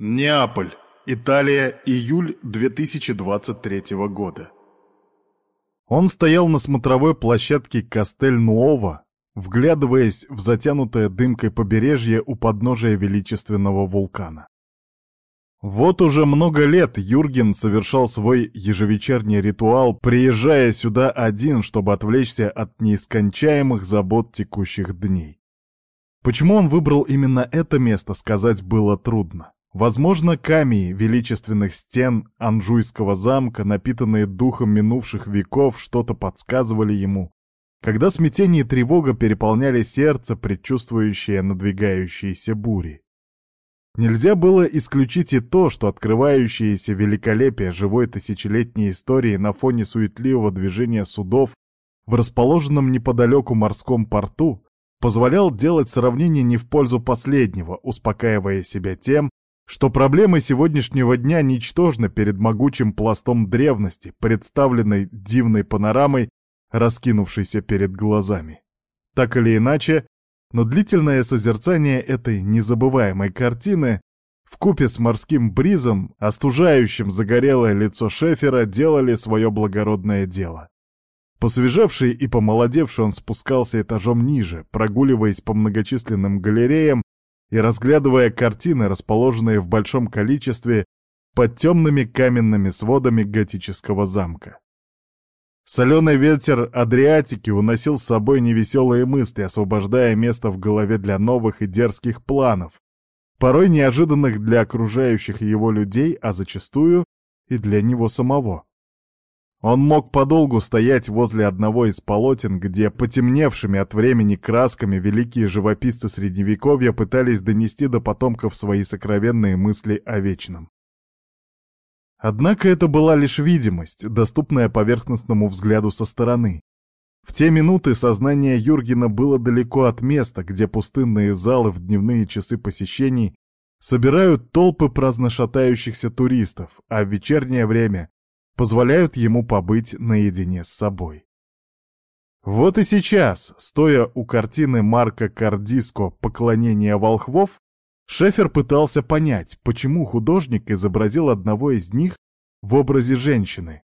Неаполь, Италия, июль 2023 года. Он стоял на смотровой площадке Кастель-Нуова, вглядываясь в затянутое дымкой побережье у подножия величественного вулкана. Вот уже много лет Юрген совершал свой ежевечерний ритуал, приезжая сюда один, чтобы отвлечься от неискончаемых забот текущих дней. Почему он выбрал именно это место, сказать было трудно. Возможно, камни величественных стен Анжуйского замка, напитанные духом минувших веков, что-то подсказывали ему, когда смятение и тревога переполняли сердце, предчувствующее надвигающиеся бури. Нельзя было исключить и то, что открывающееся великолепие живой тысячелетней истории на фоне суетливого движения судов в расположенном неподалеку морском порту позволял делать сравнение не в пользу последнего, успокаивая себя тем, что проблемы сегодняшнего дня ничтожны перед могучим пластом древности, представленной дивной панорамой, раскинувшейся перед глазами. Так или иначе, но длительное созерцание этой незабываемой картины вкупе с морским бризом, остужающим загорелое лицо Шефера, делали свое благородное дело. Посвежевший и помолодевший он спускался этажом ниже, прогуливаясь по многочисленным галереям и разглядывая картины, расположенные в большом количестве под темными каменными сводами готического замка. Соленый ветер Адриатики уносил с собой невеселые мысли, освобождая место в голове для новых и дерзких планов, порой неожиданных для окружающих его людей, а зачастую и для него самого. Он мог подолгу стоять возле одного из полотен, где потемневшими от времени красками великие живописцы Средневековья пытались донести до потомков свои сокровенные мысли о вечном. Однако это была лишь видимость, доступная поверхностному взгляду со стороны. В те минуты сознание Юргена было далеко от места, где пустынные залы в дневные часы посещений собирают толпы праздно шатающихся туристов, а в вечернее время позволяют ему побыть наедине с собой. Вот и сейчас, стоя у картины Марка Кардиско «Поклонение волхвов», Шефер пытался понять, почему художник изобразил одного из них в образе женщины.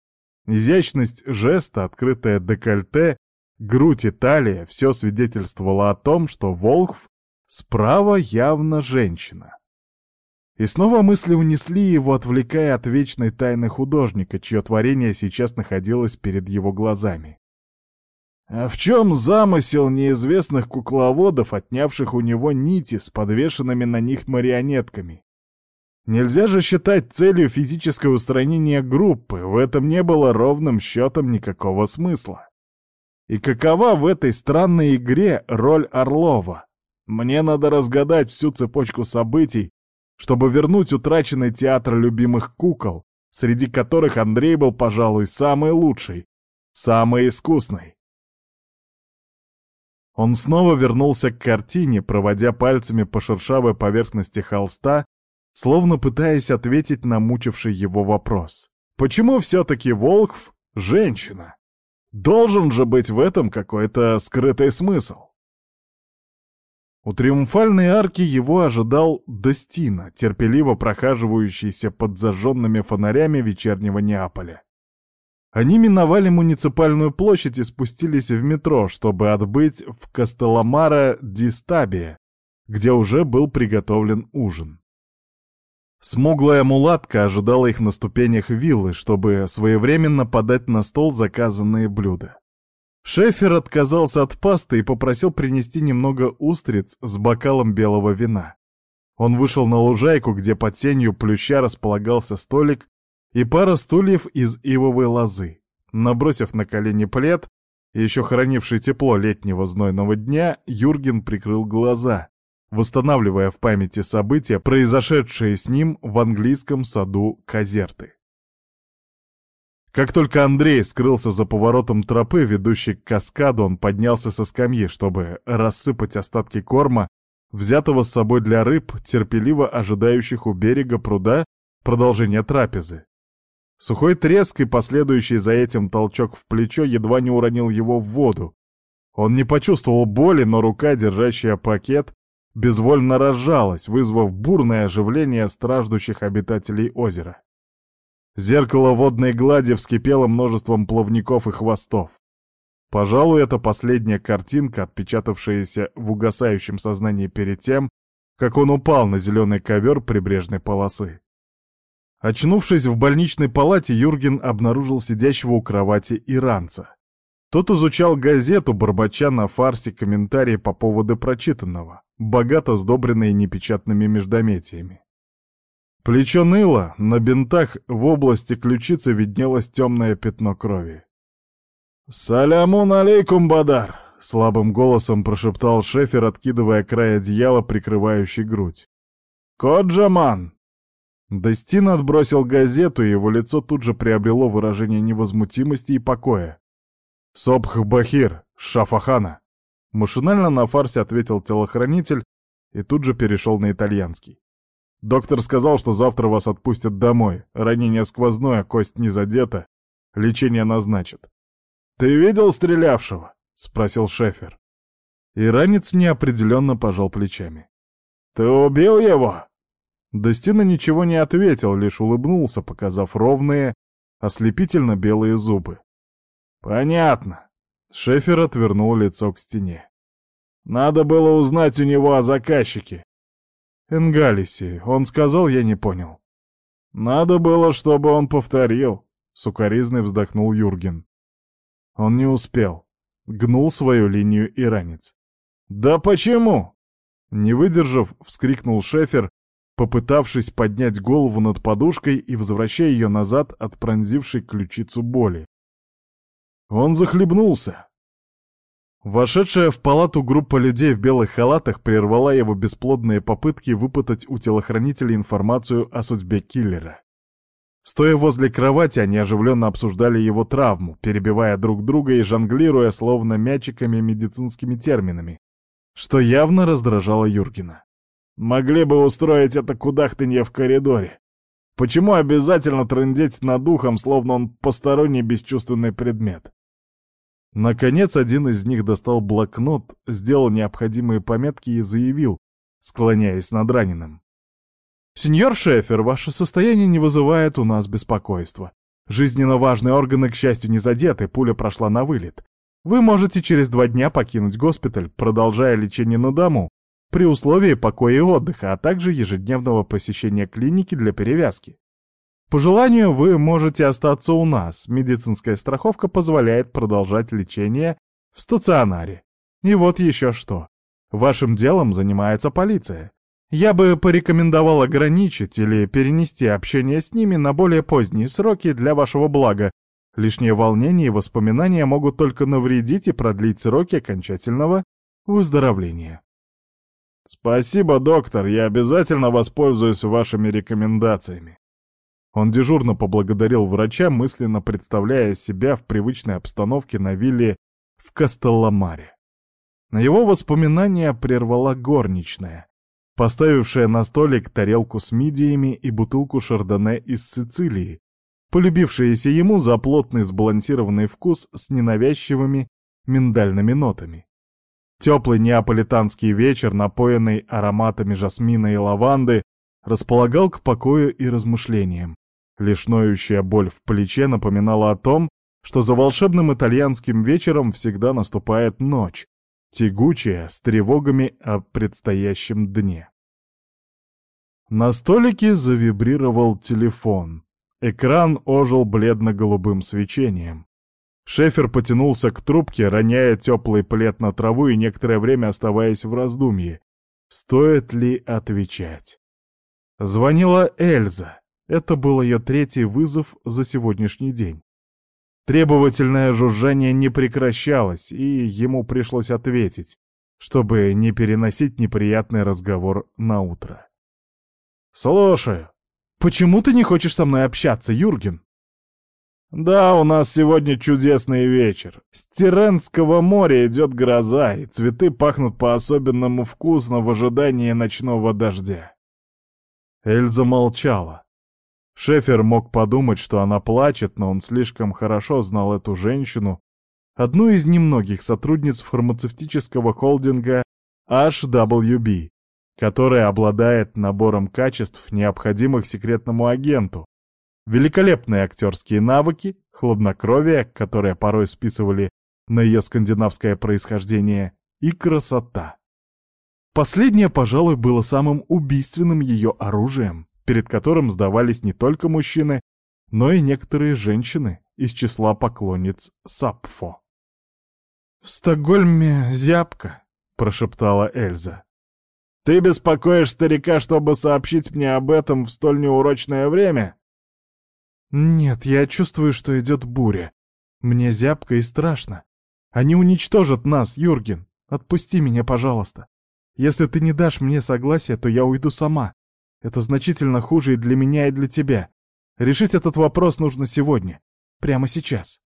Изящность жеста, открытое декольте, грудь и талия — все свидетельствовало о том, что Волхв справа явно женщина. И снова мысли унесли его, отвлекая от вечной тайны художника, чье творение сейчас находилось перед его глазами. А в чем замысел неизвестных кукловодов, отнявших у него нити с подвешенными на них марионетками? Нельзя же считать целью физическое устранение группы, в этом не было ровным счетом никакого смысла. И какова в этой странной игре роль Орлова? Мне надо разгадать всю цепочку событий, чтобы вернуть утраченный театр любимых кукол, среди которых Андрей был, пожалуй, самый лучший, самый искусный. Он снова вернулся к картине, проводя пальцами по шершавой поверхности холста, словно пытаясь ответить на мучивший его вопрос. Почему все-таки Волхв — женщина? Должен же быть в этом какой-то скрытый смысл. У триумфальной арки его ожидал Достина, терпеливо прохаживающийся под зажженными фонарями вечернего Неаполя. Они миновали муниципальную площадь и спустились в метро, чтобы отбыть в Кастеломара ди Стабия, где уже был приготовлен ужин. Смуглая мулатка ожидала их на ступенях виллы, чтобы своевременно подать на стол заказанные блюда. Шефер отказался от пасты и попросил принести немного устриц с бокалом белого вина. Он вышел на лужайку, где под сенью плюща располагался столик, и пара стульев из ивовой лозы. Набросив на колени плед, еще хранивший тепло летнего знойного дня, Юрген прикрыл глаза, восстанавливая в памяти события, произошедшие с ним в английском саду Казерты. Как только Андрей скрылся за поворотом тропы, ведущей к каскаду, он поднялся со скамьи, чтобы рассыпать остатки корма, взятого с собой для рыб, терпеливо ожидающих у берега пруда продолжения трапезы. Сухой треск и последующий за этим толчок в плечо едва не уронил его в воду. Он не почувствовал боли, но рука, держащая пакет, безвольно разжалась, вызвав бурное оживление страждущих обитателей озера. Зеркало водной глади вскипело множеством плавников и хвостов. Пожалуй, это последняя картинка, отпечатавшаяся в угасающем сознании перед тем, как он упал на зеленый ковер прибрежной полосы. Очнувшись в больничной палате, Юрген обнаружил сидящего у кровати иранца. Тот изучал газету, бормоча на фарсе комментарии по поводу прочитанного, богато сдобренные непечатными междометиями. Плечо ныло, на бинтах в области ключицы виднелось темное пятно крови. «Салямун алейкум, Бадар!» — слабым голосом прошептал Шефер, откидывая край одеяла, прикрывающий грудь. «Коджаман!» Дестин отбросил газету, и его лицо тут же приобрело выражение невозмутимости и покоя. «Собх Бахир, Шафахана!» Машинально на фарсе ответил телохранитель и тут же перешел на итальянский. «Доктор сказал, что завтра вас отпустят домой. Ранение сквозное, кость не задета. Лечение назначат. «Ты видел стрелявшего?» — спросил Шефер. Иранец неопределенно пожал плечами. «Ты убил его?» Достина ничего не ответил, лишь улыбнулся, показав ровные, ослепительно белые зубы. «Понятно». Шефер отвернул лицо к стене. «Надо было узнать у него о заказчике». «Энгалиси, он сказал, я не понял». «Надо было, чтобы он повторил», — сукоризный вздохнул Юрген. Он не успел. Гнул свою линию иранец. «Да почему?» Не выдержав, вскрикнул Шефер, попытавшись поднять голову над подушкой и возвращая ее назад от пронзившей ключицу боли. Он захлебнулся. Вошедшая в палату группа людей в белых халатах прервала его бесплодные попытки выпытать у телохранителя информацию о судьбе киллера. Стоя возле кровати, они оживленно обсуждали его травму, перебивая друг друга и жонглируя словно мячиками медицинскими терминами, что явно раздражало Юргена. «Могли бы устроить это кудахтанье в коридоре. Почему обязательно трындеть над духом, словно он посторонний бесчувственный предмет?» Наконец, один из них достал блокнот, сделал необходимые пометки и заявил, склоняясь над раненым. «Сеньор Шефер, ваше состояние не вызывает у нас беспокойства. Жизненно важные органы, к счастью, не задеты, пуля прошла на вылет. Вы можете через два дня покинуть госпиталь, продолжая лечение на дому, при условии покоя и отдыха, а также ежедневного посещения клиники для перевязки. По желанию вы можете остаться у нас, медицинская страховка позволяет продолжать лечение в стационаре. И вот еще что. Вашим делом занимается полиция. Я бы порекомендовал ограничить или перенести общение с ними на более поздние сроки для вашего блага. Лишние волнения и воспоминания могут только навредить и продлить сроки окончательного выздоровления. Спасибо, доктор, я обязательно воспользуюсь вашими рекомендациями. Он дежурно поблагодарил врача, мысленно представляя себя в привычной обстановке на вилле в Кастелламаре. На его воспоминания прервала горничная, поставившая на столик тарелку с мидиями и бутылку шардоне из Сицилии, полюбившаяся ему за плотный сбалансированный вкус с ненавязчивыми миндальными нотами. Теплый неаполитанский вечер, напоенный ароматами жасмина и лаванды, располагал к покою и размышлениям. Лишь ноющая боль в плече напоминала о том, что за волшебным итальянским вечером всегда наступает ночь, тягучая, с тревогами о предстоящем дне. На столике завибрировал телефон. Экран ожил бледно-голубым свечением. Шефер потянулся к трубке, роняя теплый плед на траву и некоторое время оставаясь в раздумье. Стоит ли отвечать? Звонила Эльза. Это был ее третий вызов за сегодняшний день. Требовательное жужжание не прекращалось, и ему пришлось ответить, чтобы не переносить неприятный разговор на утро. «Слушаю. Почему ты не хочешь со мной общаться, Юрген?» «Да, у нас сегодня чудесный вечер. С Тиренского моря идет гроза, и цветы пахнут по-особенному вкусно в ожидании ночного дождя». Эльза молчала. Шефер мог подумать, что она плачет, но он слишком хорошо знал эту женщину, одну из немногих сотрудниц фармацевтического холдинга HWB, которая обладает набором качеств, необходимых секретному агенту, великолепные актерские навыки, хладнокровие, которое порой списывали на ее скандинавское происхождение, и красота. Последнее, пожалуй, было самым убийственным ее оружием, перед которым сдавались не только мужчины, но и некоторые женщины из числа поклонниц Сапфо. «В Стокгольме зябко», — прошептала Эльза. «Ты беспокоишь старика, чтобы сообщить мне об этом в столь неурочное время?» «Нет, я чувствую, что идет буря. Мне зябко и страшно. Они уничтожат нас, Юрген. Отпусти меня, пожалуйста. Если ты не дашь мне согласия, то я уйду сама. Это значительно хуже и для меня, и для тебя. Решить этот вопрос нужно сегодня. Прямо сейчас.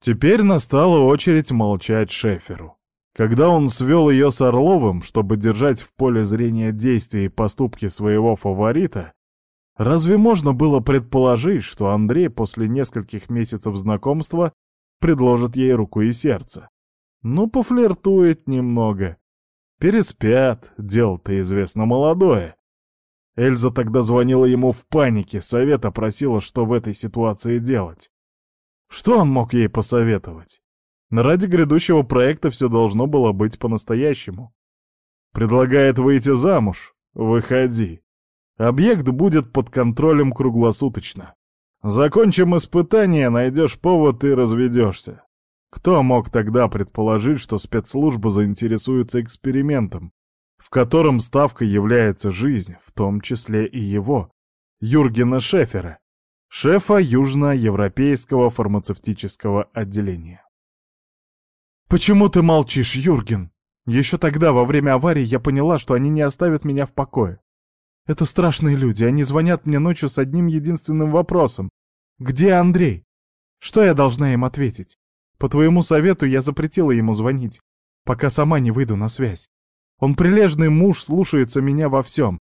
Теперь настала очередь молчать Шеферу. Когда он свел ее с Орловым, чтобы держать в поле зрения действия и поступки своего фаворита, разве можно было предположить, что Андрей после нескольких месяцев знакомства предложит ей руку и сердце? Ну, пофлиртует немного. Переспят, дело-то известно молодое. Эльза тогда звонила ему в панике, совета просила, что в этой ситуации делать. Что он мог ей посоветовать? Ради грядущего проекта все должно было быть по-настоящему. Предлагает выйти замуж? Выходи. Объект будет под контролем круглосуточно. Закончим испытание, найдешь повод и разведешься. Кто мог тогда предположить, что спецслужба заинтересуется экспериментом, в котором ставкой является жизнь, в том числе и его, Юргена Шефера, шефа Южноевропейского фармацевтического отделения. «Почему ты молчишь, Юрген? Еще тогда, во время аварии, я поняла, что они не оставят меня в покое. Это страшные люди, они звонят мне ночью с одним единственным вопросом. Где Андрей? Что я должна им ответить? По твоему совету я запретила ему звонить, пока сама не выйду на связь. Он прилежный муж, слушается меня во всем.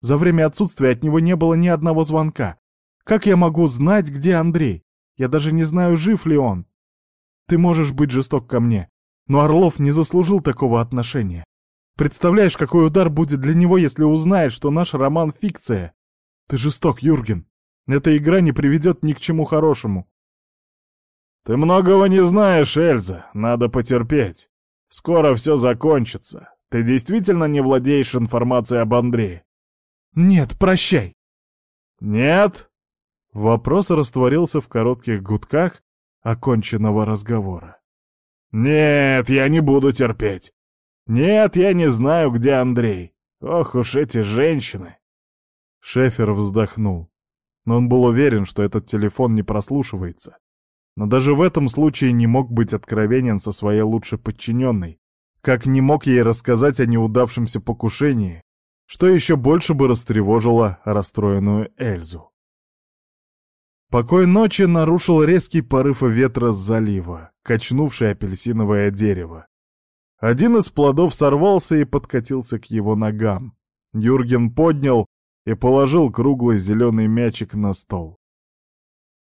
За время отсутствия от него не было ни одного звонка. Как я могу знать, где Андрей? Я даже не знаю, жив ли он. Ты можешь быть жесток ко мне, но Орлов не заслужил такого отношения. Представляешь, какой удар будет для него, если узнает, что наш роман — фикция? Ты жесток, Юрген. Эта игра не приведет ни к чему хорошему. «Ты многого не знаешь, Эльза, надо потерпеть. Скоро все закончится. Ты действительно не владеешь информацией об Андрее?» «Нет, прощай». «Нет?» Вопрос растворился в коротких гудках оконченного разговора. «Нет, я не буду терпеть. Нет, я не знаю, где Андрей. Ох уж эти женщины!» Шефер вздохнул. Но он был уверен, что этот телефон не прослушивается но даже в этом случае не мог быть откровенен со своей лучшей подчиненной, как не мог ей рассказать о неудавшемся покушении, что еще больше бы растревожило расстроенную Эльзу. Покой ночи нарушил резкий порыв ветра с залива, качнувший апельсиновое дерево. Один из плодов сорвался и подкатился к его ногам. Юрген поднял и положил круглый зеленый мячик на стол.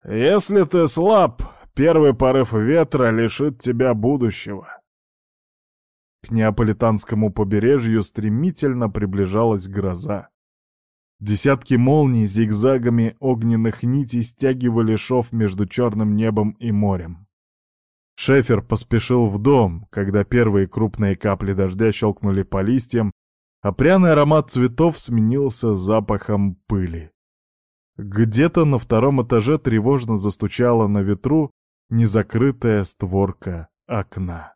Если ты слаб, первый порыв ветра лишит тебя будущего. К неаполитанскому побережью стремительно приближалась гроза. Десятки молний зигзагами огненных нитей стягивали шов между черным небом и морем. Шефер поспешил в дом, когда первые крупные капли дождя щелкнули по листьям, а пряный аромат цветов сменился запахом пыли. Где-то на втором этаже тревожно застучала на ветру незакрытая створка окна.